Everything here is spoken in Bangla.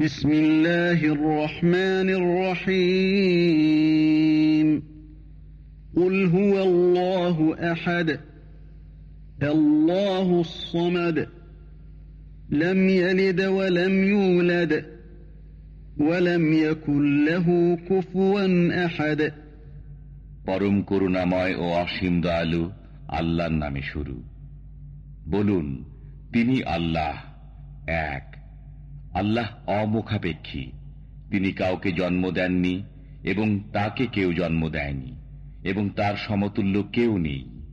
بسم الله الرحمن الرحيم قل هو الله أحد الله الصمد لم يلد ولم يولد ولم يكن له كفوا أحد পরম করুণাময় ও অসীম দয়ালু আল্লাহর নামে শুরু বলুন তিনি আল্লাহ এক আল্লাহ অমুখাপেক্ষী। তিনি কাউকে জন্ম দেননি এবং তাকে কেউ জন্ম দেয়নি এবং তার সমতুল্য কেউ নেই।